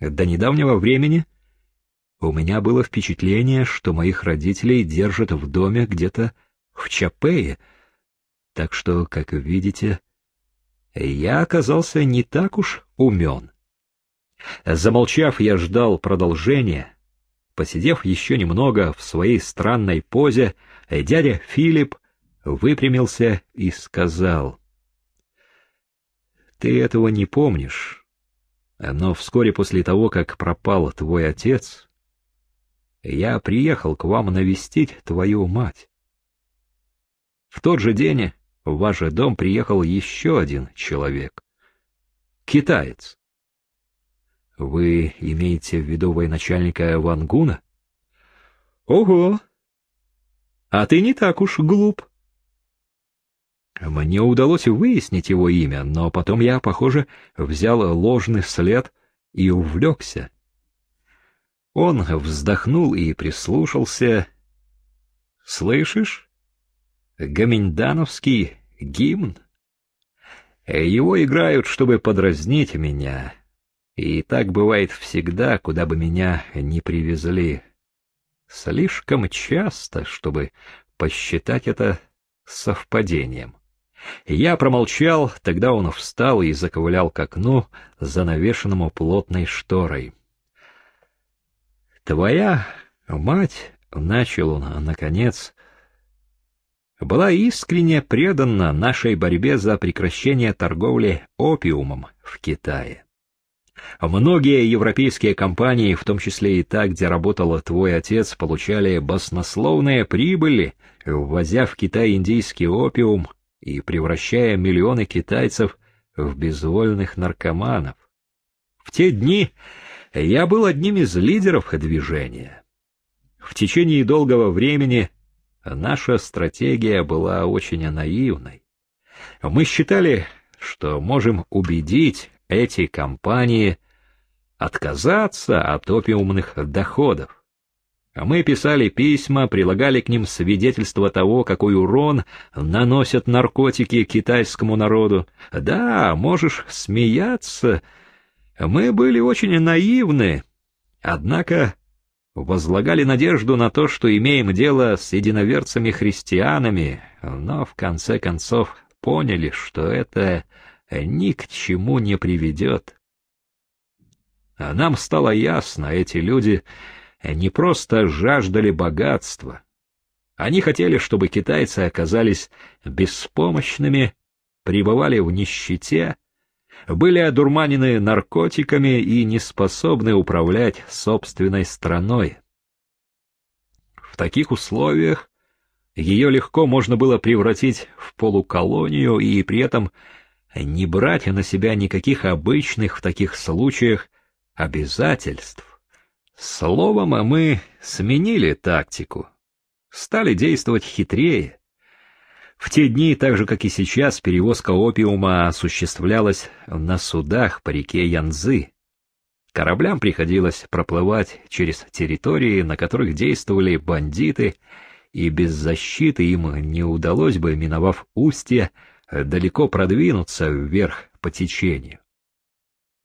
До недавнего времени у меня было впечатление, что моих родителей держат в доме где-то в Чапее, так что, как видите, я оказался не так уж умен. Замолчав, я ждал продолжения. Посидев еще немного в своей странной позе, дядя Филипп выпрямился и сказал, «Ты этого не помнишь, но вскоре после того, как пропал твой отец, я приехал к вам навестить твою мать. В тот же день в ваш дом приехал еще один человек. Китаец. Вы имеете в виду военачальника Вангуна? Ого! А ты не так уж глуп. Мне удалось выяснить его имя, но потом я, похоже, взял ложный след и увлекся. Он вздохнул и прислушался. «Слышишь? Гаминдановский гимн? Его играют, чтобы подразнить меня, и так бывает всегда, куда бы меня ни привезли. Слишком часто, чтобы посчитать это совпадением». Я промолчал, тогда он встал и заковылял к окну, занавешенному плотной шторой. Твоя мать, — начал он, наконец, — была искренне предана нашей борьбе за прекращение торговли опиумом в Китае. Многие европейские компании, в том числе и та, где работал твой отец, получали баснословные прибыли, ввозя в Китай индийский опиум и превращая миллионы китайцев в безвольных наркоманов. В те дни я был одним из лидеров движения. В течение долгого времени наша стратегия была очень наивной. Мы считали, что можем убедить эти компании отказаться от опиумных доходов. Мы писали письма, прилагали к ним свидетельства того, какой урон наносят наркотики китайскому народу. Да, можешь смеяться, мы были очень наивны, однако возлагали надежду на то, что имеем дело с единоверцами-христианами, но в конце концов поняли, что это ни к чему не приведет. А нам стало ясно, эти люди не просто жаждали богатства. Они хотели, чтобы китайцы оказались беспомощными, пребывали в нищете, были одурманены наркотиками и не способны управлять собственной страной. В таких условиях ее легко можно было превратить в полуколонию и при этом не брать на себя никаких обычных в таких случаях обязательств. Словом, мы сменили тактику, стали действовать хитрее. В те дни, так же как и сейчас, перевозка опиума осуществлялась на судах по реке Янзы. Кораблям приходилось проплывать через территории, на которых действовали бандиты, и без защиты им не удалось бы, миновав устье, далеко продвинуться вверх по течению.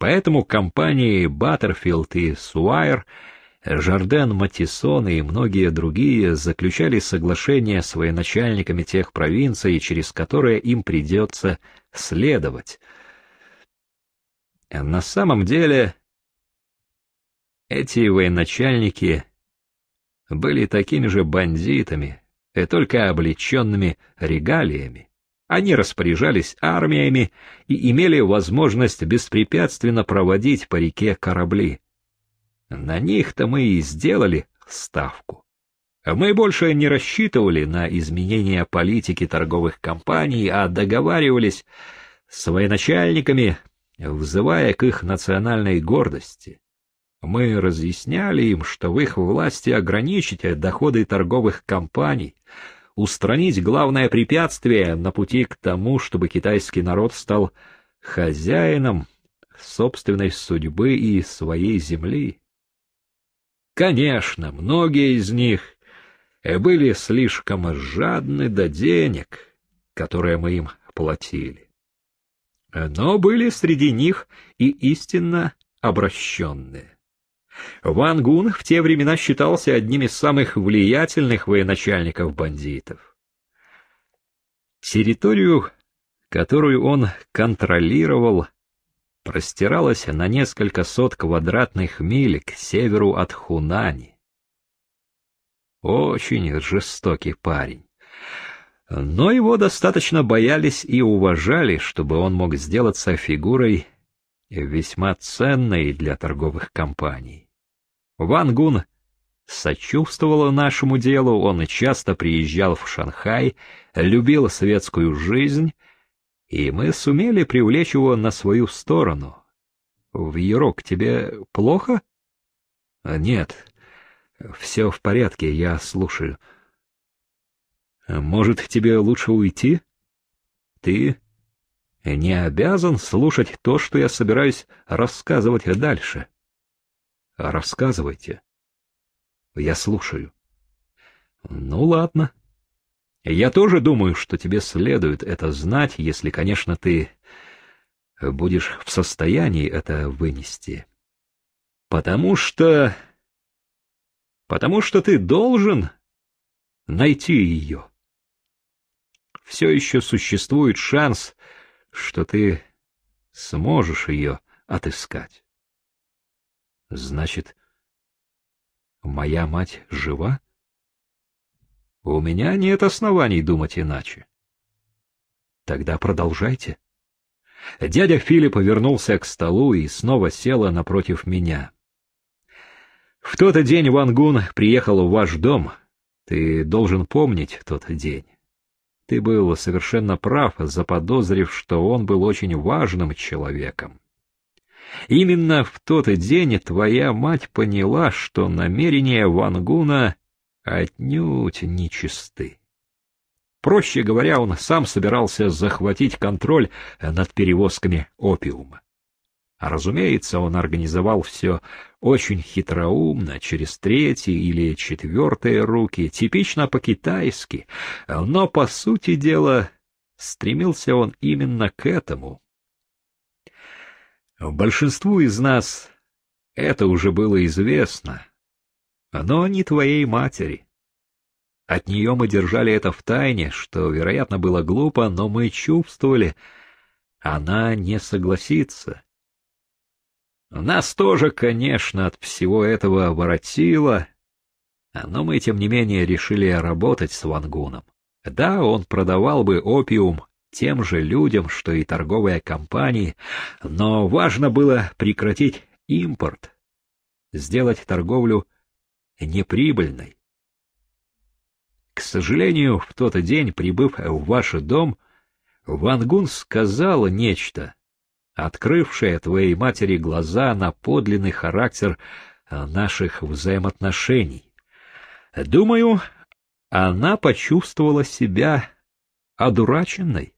Поэтому компании Баттерфилд и Суайр — Жарден Матисон и многие другие заключали соглашения с военачальниками тех провинций, через которые им придется следовать. На самом деле эти военачальники были такими же бандитами, и только облеченными регалиями. Они распоряжались армиями и имели возможность беспрепятственно проводить по реке корабли. На них-то мы и сделали ставку. Мы больше не рассчитывали на изменения политики торговых компаний, а договаривались с военачальниками, взывая к их национальной гордости. Мы разъясняли им, что в их власти ограничить доходы торговых компаний, устранить главное препятствие на пути к тому, чтобы китайский народ стал хозяином собственной судьбы и своей земли. Конечно, многие из них были слишком жадны до денег, которые мы им платили. Но были среди них и истинно обращенные. Ван Гун в те времена считался одним из самых влиятельных военачальников бандитов. Территорию, которую он контролировал, простиралась на несколько сот квадратных миль к северу от Хунани. Очень жестокий парень. Но его достаточно боялись и уважали, чтобы он мог сделаться фигурой весьма ценной для торговых компаний. Ван Гун сочувствовал нашему делу, он часто приезжал в Шанхай, любил светскую жизнь, и мы сумели привлечь его на свою сторону. В Ярок тебе плохо? Нет, все в порядке, я слушаю. Может, тебе лучше уйти? Ты не обязан слушать то, что я собираюсь рассказывать дальше. Рассказывайте. Я слушаю. Ну ладно. Я тоже думаю, что тебе следует это знать, если, конечно, ты будешь в состоянии это вынести. Потому что... Потому что ты должен найти ее. Все еще существует шанс, что ты сможешь ее отыскать. Значит, моя мать жива? У меня нет оснований думать иначе. Тогда продолжайте. Дядя Филипп вернулся к столу и снова села напротив меня. В тот день Ван Гун приехал в ваш дом. Ты должен помнить тот день. Ты был совершенно прав, заподозрив, что он был очень важным человеком. Именно в тот день твоя мать поняла, что намерения Вангуна отнюдь нечисты. Проще говоря, он сам собирался захватить контроль над перевозками опиума. А разумеется, он организовал все очень хитроумно, через третьи или четвертые руки, типично по-китайски, но, по сути дела, стремился он именно к этому. Большинству из нас это уже было известно, но не твоей матери. От нее мы держали это в тайне, что, вероятно, было глупо, но мы чувствовали, она не согласится. Нас тоже, конечно, от всего этого воротило, но мы, тем не менее, решили работать с Вангуном. Да, он продавал бы опиум тем же людям, что и торговые компании, но важно было прекратить импорт, сделать торговлю неприбыльной. К сожалению, в тот день, прибыв в ваш дом, Вангун сказал нечто, открывшая твоей матери глаза на подлинный характер э, наших взаимоотношений. Думаю, она почувствовала себя одураченной.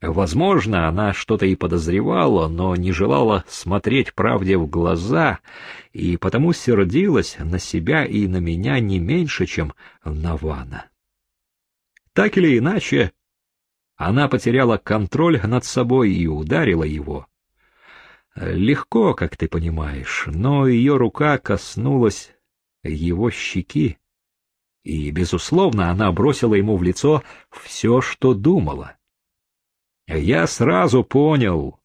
Возможно, она что-то и подозревала, но не желала смотреть правде в глаза, и потому сердилась на себя и на меня не меньше, чем на Вана. Так или иначе, она потеряла контроль над собой и ударила его. Легко, как ты понимаешь, но ее рука коснулась его щеки, и, безусловно, она бросила ему в лицо все, что думала. Я сразу понял,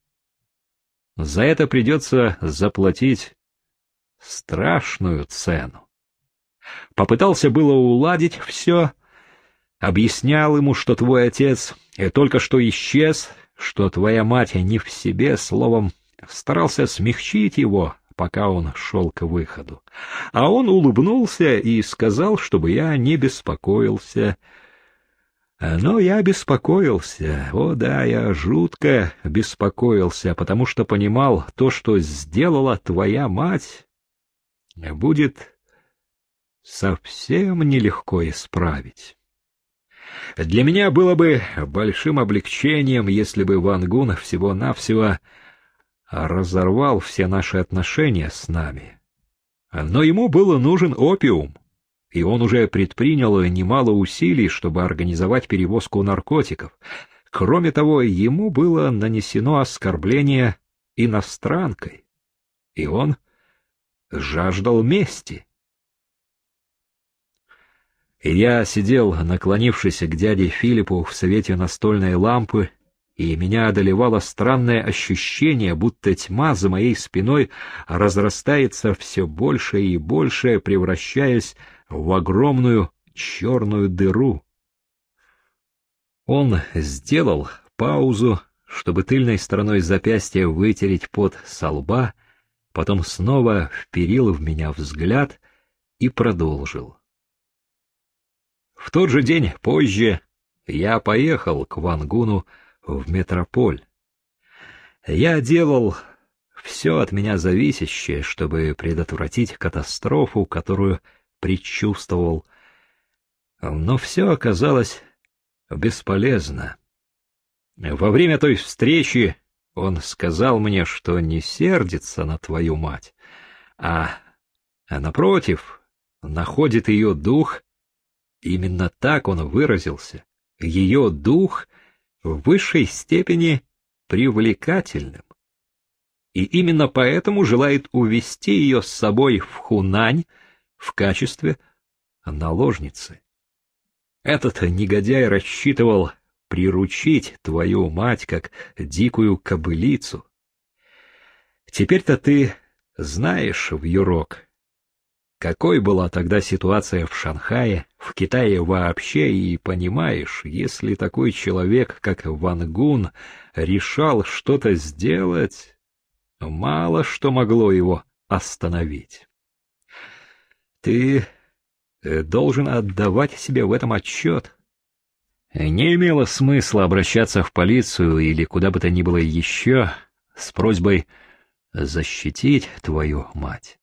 за это придется заплатить страшную цену. Попытался было уладить все, объяснял ему, что твой отец только что исчез, что твоя мать не в себе, словом, старался смягчить его, пока он шел к выходу. А он улыбнулся и сказал, чтобы я не беспокоился. Но я беспокоился, о да, я жутко беспокоился, потому что понимал, то, что сделала твоя мать, будет совсем нелегко исправить. Для меня было бы большим облегчением, если бы Ван Гун всего-навсего разорвал все наши отношения с нами. Но ему было нужен опиум, и он уже предпринял немало усилий, чтобы организовать перевозку наркотиков. Кроме того, ему было нанесено оскорбление иностранкой. и он жаждал мести. И я сидел, наклонившись к дяде Филиппу в свете настольной лампы, и меня одолевало странное ощущение, будто тьма за моей спиной разрастается все больше и больше, превращаясь в огромную черную дыру. Он сделал паузу, чтобы тыльной стороной запястья вытереть пот со лба, потом снова вперил в меня взгляд и продолжил. В тот же день позже я поехал к Вангуну в метрополь. Я делал все от меня зависящее, чтобы предотвратить катастрофу, которую предчувствовал. Но все оказалось бесполезно. Во время той встречи он сказал мне, что не сердится на твою мать, а, напротив, находит ее дух, именно так он выразился, ее дух в высшей степени привлекательным. И именно поэтому желает увести ее с собой в Хунань в качестве наложницы. Этот негодяй рассчитывал приручить твою мать как дикую кобылицу. Теперь-то ты знаешь, в Юрок, какой была тогда ситуация в Шанхае, в Китае вообще, и понимаешь, если такой человек, как Ван Гун, решал что-то сделать, мало что могло его остановить. Ты э, должен отдавать себе в этом отчет. Не имело смысла обращаться в полицию или куда бы то ни было еще с просьбой защитить твою мать.